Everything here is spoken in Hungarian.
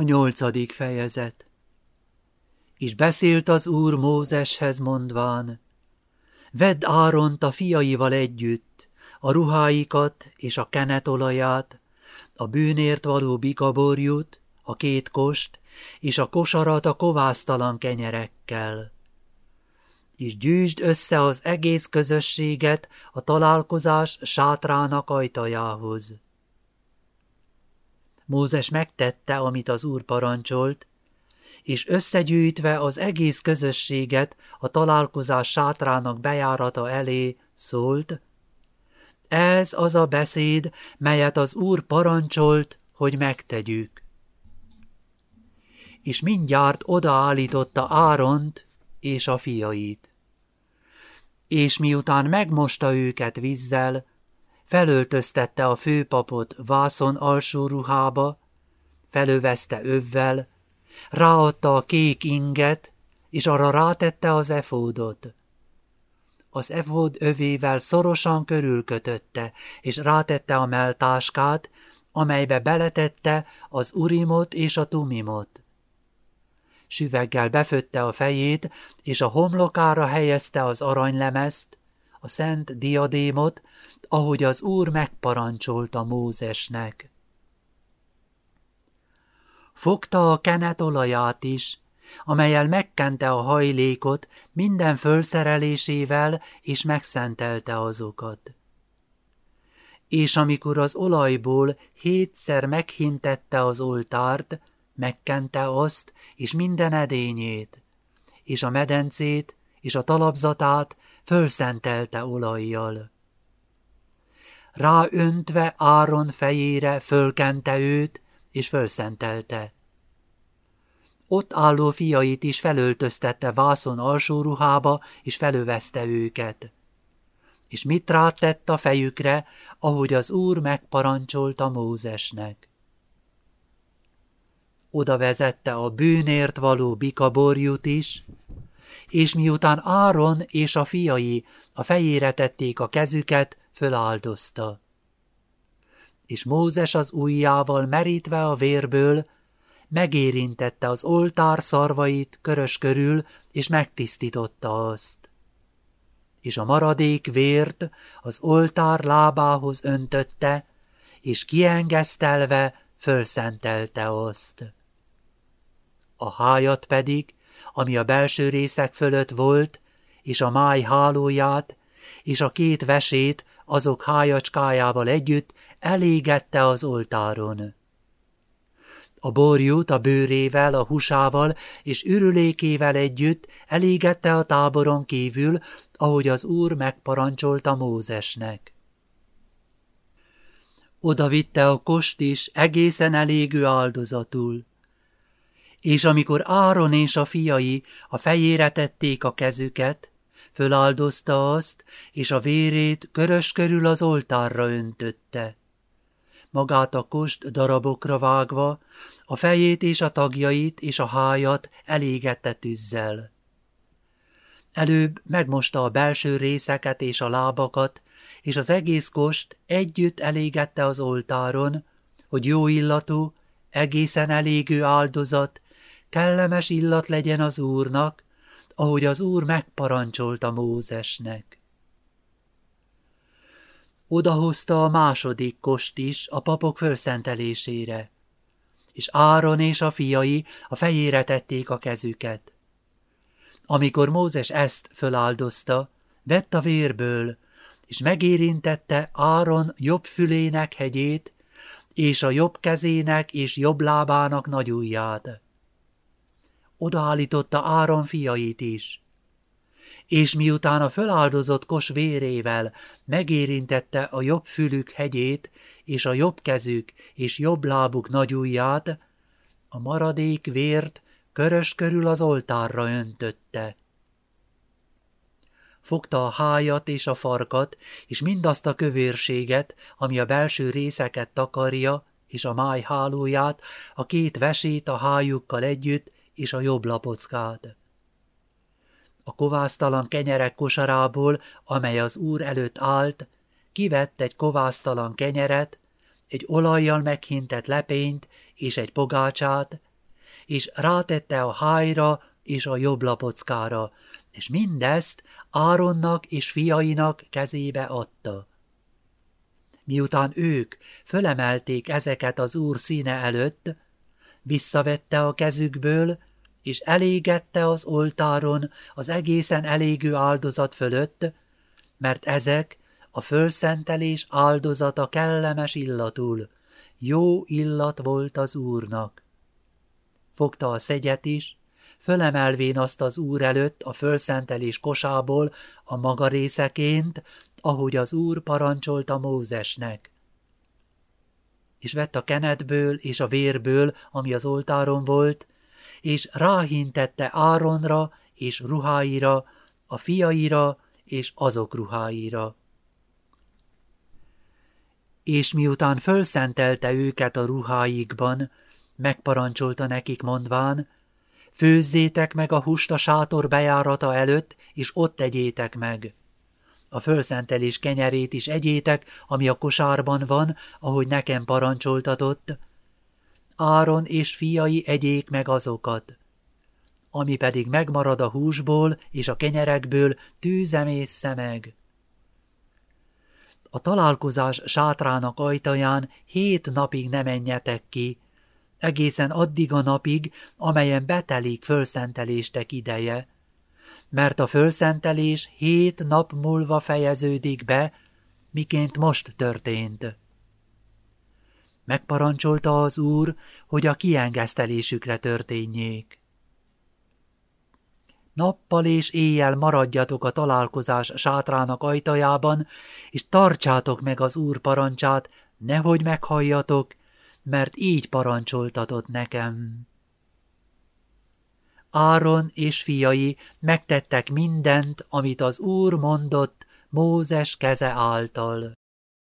A nyolcadik fejezet És beszélt az úr Mózeshez mondván, Vedd Áront a fiaival együtt, a ruháikat és a kenetolaját, a bűnért való bikaborjút, a két kost, és a kosarat a kovásztalan kenyerekkel. És gyűjtsd össze az egész közösséget a találkozás sátrának ajtajához Mózes megtette, amit az Úr parancsolt, és összegyűjtve az egész közösséget a találkozás sátrának bejárata elé szólt, ez az a beszéd, melyet az Úr parancsolt, hogy megtegyük. És mindjárt odaállította Áront és a fiait. És miután megmosta őket vízzel, felöltöztette a főpapot vászon alsó ruhába, felövezte övvel, ráadta a kék inget, és arra rátette az efódot. Az efód övével szorosan körülkötötte, és rátette a meltáskát, amelybe beletette az urimot és a tumimot. Süveggel befötte a fejét, és a homlokára helyezte az aranylemezt, a szent diadémot, ahogy az Úr megparancsolta Mózesnek. Fogta a kenet olaját is, amelyel megkente a hajlékot minden fölszerelésével, és megszentelte azokat. És amikor az olajból hétszer meghintette az oltárt, megkente azt, és minden edényét, és a medencét, és a talapzatát fölszentelte olajjal ráöntve Áron fejére fölkente őt, és fölszentelte. Ott álló fiait is felöltöztette vászon alsó ruhába, és felöveszte őket. És mit rátett a fejükre, ahogy az úr megparancsolta Mózesnek. Oda vezette a bűnért való bikaborjút is, és miután Áron és a fiai a fejére tették a kezüket, föláldozta. És Mózes az ujjával merítve a vérből, megérintette az oltár szarvait körös körül, és megtisztította azt. És a maradék vért az oltár lábához öntötte, és kiengesztelve fölszentelte azt. A hájat pedig, ami a belső részek fölött volt, és a máj hálóját, és a két vesét azok hájacskájával együtt elégette az oltáron. A borjút a bőrével, a husával és ürülékével együtt elégette a táboron kívül, ahogy az úr megparancsolta Mózesnek. Oda vitte a kost is egészen elégő áldozatul. És amikor Áron és a fiai a fejére tették a kezüket, föláldozta azt, és a vérét körös körül az oltárra öntötte. Magát a kost darabokra vágva, a fejét és a tagjait és a hájat elégette tűzzel. Előbb megmosta a belső részeket és a lábakat, és az egész kost együtt elégette az oltáron, hogy jó illatú, egészen elégő áldozat, kellemes illat legyen az Úrnak, ahogy az Úr megparancsolta Mózesnek. Odahozta a második kost is a papok fölszentelésére, és Áron és a fiai a fejére tették a kezüket. Amikor Mózes ezt föláldozta, vett a vérből, és megérintette Áron jobb fülének hegyét, és a jobb kezének és jobb lábának nagy ujját odaállította Áron fiait is. És miután a föláldozott kos vérével megérintette a jobb fülük hegyét, és a jobb kezük és jobb lábuk nagy ujját, a maradék vért körös körül az oltárra öntötte. Fogta a hájat és a farkat, és mindazt a kövérséget, ami a belső részeket takarja, és a máj hálóját, a két vesét a hájukkal együtt, és a jobb lapockát. A kovásztalan kenyerek kosarából, amely az úr előtt állt, kivett egy kovásztalan kenyeret, egy olajjal meghintett lepényt és egy pogácsát, és rátette a hájra és a jobb lapockára, és mindezt Áronnak és fiainak kezébe adta. Miután ők fölemelték ezeket az úr színe előtt, visszavette a kezükből, és elégette az oltáron az egészen elégő áldozat fölött, mert ezek a fölszentelés áldozata kellemes illatul, jó illat volt az úrnak. Fogta a szegyet is, fölemelvén azt az úr előtt a fölszentelés kosából a maga részeként, ahogy az úr parancsolta Mózesnek. És vett a kenetből és a vérből, ami az oltáron volt, és ráhintette Áronra és ruháira, a fiaira és azok ruháira. És miután fölszentelte őket a ruháikban, megparancsolta nekik mondván, főzzétek meg a húst a sátor bejárata előtt, és ott tegyétek meg. A fölszentelés kenyerét is egyétek, ami a kosárban van, ahogy nekem parancsoltatott, Áron és fiai egyék meg azokat. Ami pedig megmarad a húsból és a kenyerekből, tűzemészze meg. A találkozás sátrának ajtaján hét napig ne menjetek ki, egészen addig a napig, amelyen betelik fölszenteléstek ideje, mert a fölszentelés hét nap múlva fejeződik be, miként most történt. Megparancsolta az úr, hogy a kiengesztelésükre történjék. Nappal és éjjel maradjatok a találkozás sátrának ajtajában, és tartsátok meg az úr parancsát, nehogy meghalljatok, mert így parancsoltatott nekem. Áron és fiai megtettek mindent, amit az úr mondott Mózes keze által.